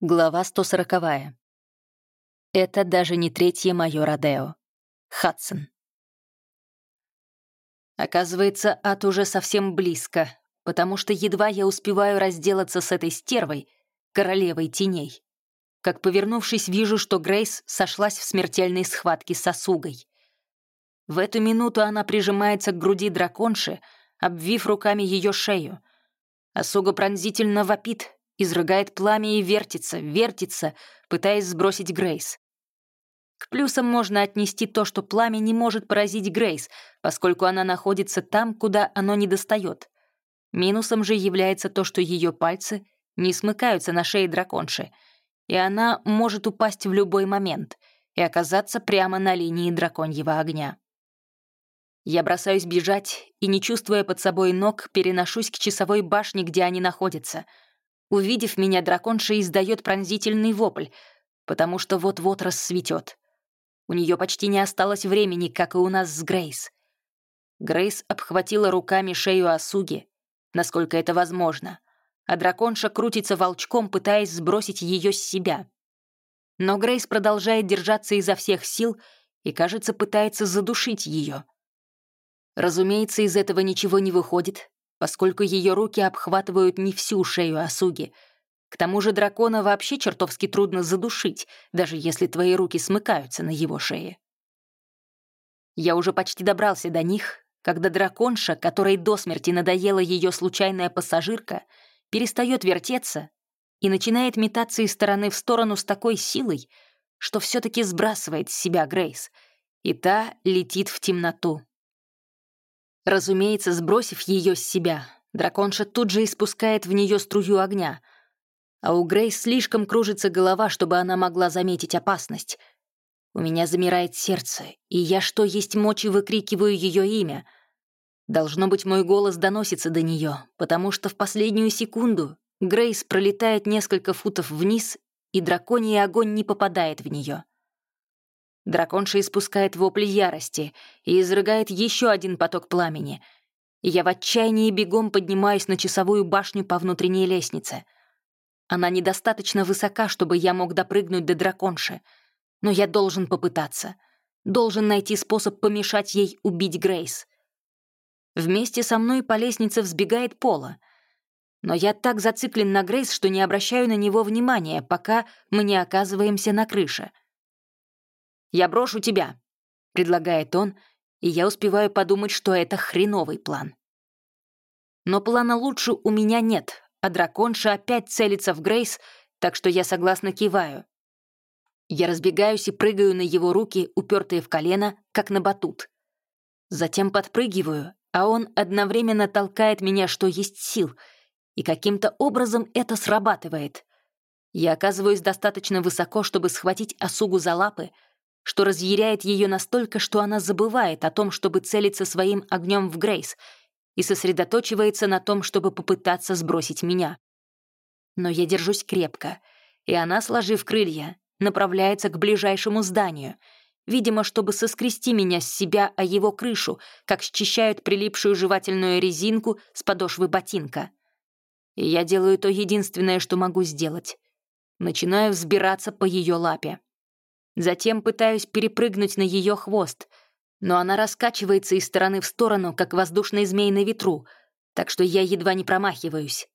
Глава 140. Это даже не третье мое Родео. Хадсон. Оказывается, ад уже совсем близко, потому что едва я успеваю разделаться с этой стервой, королевой теней. Как повернувшись, вижу, что Грейс сошлась в смертельной схватке с осугой. В эту минуту она прижимается к груди драконши, обвив руками ее шею. Осуга пронзительно вопит, изрыгает пламя и вертится, вертится, пытаясь сбросить Грейс. К плюсам можно отнести то, что пламя не может поразить Грейс, поскольку она находится там, куда оно не достает. Минусом же является то, что ее пальцы не смыкаются на шее драконши, и она может упасть в любой момент и оказаться прямо на линии драконьего огня. Я бросаюсь бежать и, не чувствуя под собой ног, переношусь к часовой башне, где они находятся — Увидев меня, драконша издает пронзительный вопль, потому что вот-вот рассветет. У нее почти не осталось времени, как и у нас с Грейс. Грейс обхватила руками шею Асуги, насколько это возможно, а драконша крутится волчком, пытаясь сбросить ее с себя. Но Грейс продолжает держаться изо всех сил и, кажется, пытается задушить ее. Разумеется, из этого ничего не выходит, поскольку ее руки обхватывают не всю шею Асуги. К тому же дракона вообще чертовски трудно задушить, даже если твои руки смыкаются на его шее. Я уже почти добрался до них, когда драконша, которой до смерти надоела ее случайная пассажирка, перестает вертеться и начинает метаться из стороны в сторону с такой силой, что все-таки сбрасывает с себя Грейс, и та летит в темноту. Разумеется, сбросив ее с себя, драконша тут же испускает в нее струю огня. А у Грейс слишком кружится голова, чтобы она могла заметить опасность. У меня замирает сердце, и я что есть мочи выкрикиваю ее имя. Должно быть, мой голос доносится до нее, потому что в последнюю секунду Грейс пролетает несколько футов вниз, и драконий огонь не попадает в нее. Драконша испускает вопли ярости и изрыгает еще один поток пламени. Я в отчаянии бегом поднимаюсь на часовую башню по внутренней лестнице. Она недостаточно высока, чтобы я мог допрыгнуть до драконши. Но я должен попытаться. Должен найти способ помешать ей убить Грейс. Вместе со мной по лестнице взбегает Пола. Но я так зациклен на Грейс, что не обращаю на него внимания, пока мы не оказываемся на крыше — «Я брошу тебя», — предлагает он, и я успеваю подумать, что это хреновый план. Но плана лучше у меня нет, а драконша опять целится в Грейс, так что я согласно киваю. Я разбегаюсь и прыгаю на его руки, упертые в колено, как на батут. Затем подпрыгиваю, а он одновременно толкает меня, что есть сил, и каким-то образом это срабатывает. Я оказываюсь достаточно высоко, чтобы схватить осугу за лапы, что разъяряет ее настолько, что она забывает о том, чтобы целиться своим огнем в Грейс, и сосредоточивается на том, чтобы попытаться сбросить меня. Но я держусь крепко, и она, сложив крылья, направляется к ближайшему зданию, видимо, чтобы соскрести меня с себя о его крышу, как счищают прилипшую жевательную резинку с подошвы ботинка. И я делаю то единственное, что могу сделать. Начинаю взбираться по ее лапе. Затем пытаюсь перепрыгнуть на ее хвост, но она раскачивается из стороны в сторону, как воздушный змей на ветру, так что я едва не промахиваюсь.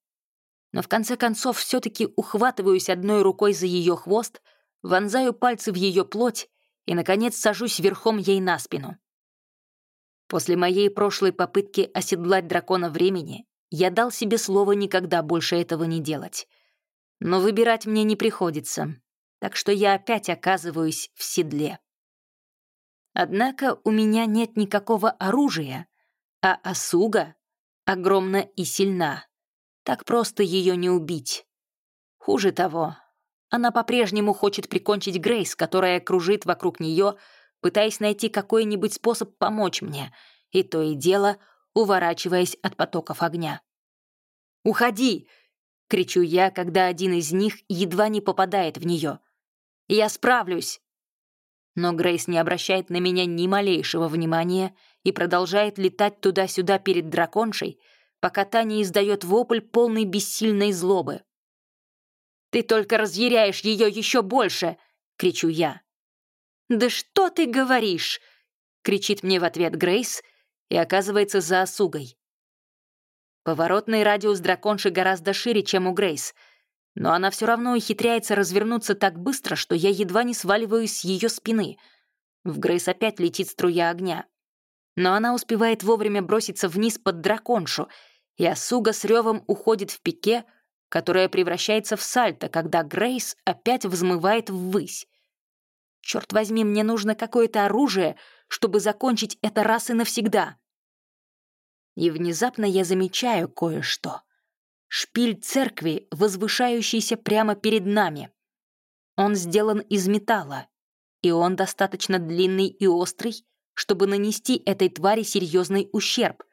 Но в конце концов все-таки ухватываюсь одной рукой за ее хвост, вонзаю пальцы в ее плоть и, наконец, сажусь верхом ей на спину. После моей прошлой попытки оседлать дракона времени я дал себе слово никогда больше этого не делать. Но выбирать мне не приходится, так что я опять оказываюсь в седле. Однако у меня нет никакого оружия, а Асуга огромна и сильна. Так просто ее не убить. Хуже того, она по-прежнему хочет прикончить Грейс, которая кружит вокруг нее, пытаясь найти какой-нибудь способ помочь мне, и то и дело уворачиваясь от потоков огня. «Уходи!» — кричу я, когда один из них едва не попадает в нее — я справлюсь!» Но Грейс не обращает на меня ни малейшего внимания и продолжает летать туда-сюда перед драконшей, пока та не издает вопль полной бессильной злобы. Ты только разъяряешь ее еще больше!» — кричу я. «Да что ты говоришь?» — кричит мне в ответ Грейс и оказывается за осугой. Поворотный радиус драконши гораздо шире, чем у Грейс, но она все равно ухитряется развернуться так быстро, что я едва не сваливаюсь с ее спины. В Грейс опять летит струя огня. Но она успевает вовремя броситься вниз под драконшу, и Асуга с ревом уходит в пике, которая превращается в сальто, когда Грейс опять взмывает ввысь. Черт возьми, мне нужно какое-то оружие, чтобы закончить это раз и навсегда. И внезапно я замечаю кое-что. Шпиль церкви, возвышающийся прямо перед нами. Он сделан из металла, и он достаточно длинный и острый, чтобы нанести этой твари серьезный ущерб.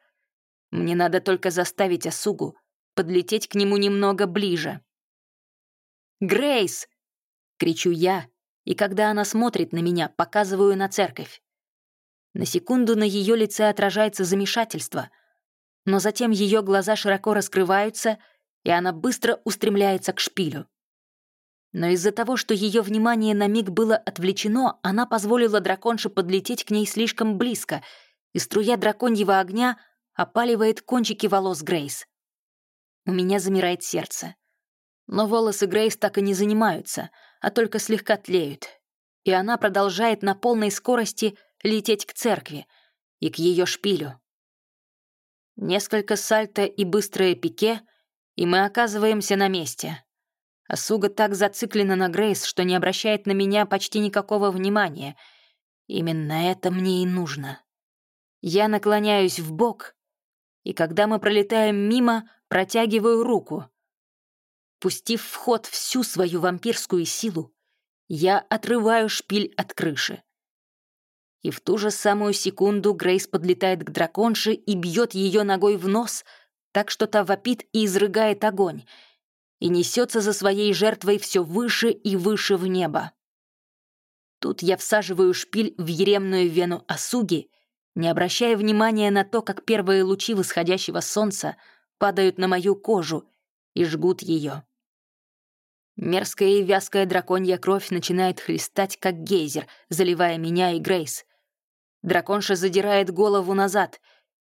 Мне надо только заставить Асугу подлететь к нему немного ближе. «Грейс!» — кричу я, и когда она смотрит на меня, показываю на церковь. На секунду на ее лице отражается замешательство, но затем ее глаза широко раскрываются, и она быстро устремляется к шпилю. Но из-за того, что ее внимание на миг было отвлечено, она позволила драконше подлететь к ней слишком близко, и струя драконьего огня опаливает кончики волос Грейс. У меня замирает сердце. Но волосы Грейс так и не занимаются, а только слегка тлеют. И она продолжает на полной скорости лететь к церкви и к ее шпилю. Несколько сальто и быстрое пике, и мы оказываемся на месте. Асуга так зациклена на Грейс, что не обращает на меня почти никакого внимания. Именно это мне и нужно. Я наклоняюсь в бок, и когда мы пролетаем мимо, протягиваю руку. Пустив в ход всю свою вампирскую силу, я отрываю шпиль от крыши. И в ту же самую секунду Грейс подлетает к драконше и бьет ее ногой в нос, так что та вопит и изрыгает огонь, и несется за своей жертвой все выше и выше в небо. Тут я всаживаю шпиль в еремную вену Асуги, не обращая внимания на то, как первые лучи восходящего солнца падают на мою кожу и жгут ее. Мерзкая и вязкая драконья кровь начинает хлестать, как гейзер, заливая меня и Грейс. Драконша задирает голову назад,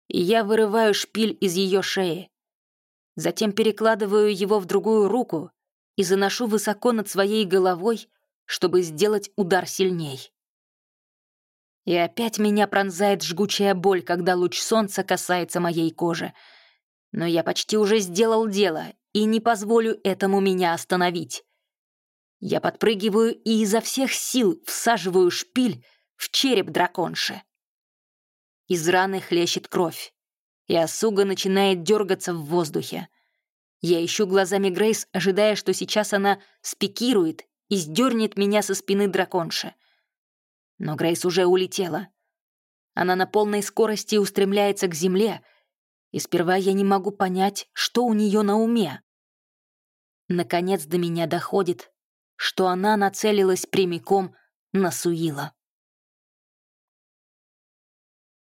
и я вырываю шпиль из ее шеи. Затем перекладываю его в другую руку и заношу высоко над своей головой, чтобы сделать удар сильней. И опять меня пронзает жгучая боль, когда луч солнца касается моей кожи. Но я почти уже сделал дело и не позволю этому меня остановить. Я подпрыгиваю и изо всех сил всаживаю шпиль в череп драконши. Из раны хлещет кровь, и осуга начинает дергаться в воздухе. Я ищу глазами Грейс, ожидая, что сейчас она спикирует и сдернет меня со спины драконши. Но Грейс уже улетела. Она на полной скорости устремляется к земле, и сперва я не могу понять, что у нее на уме. Наконец до меня доходит, что она нацелилась прямиком на Суила.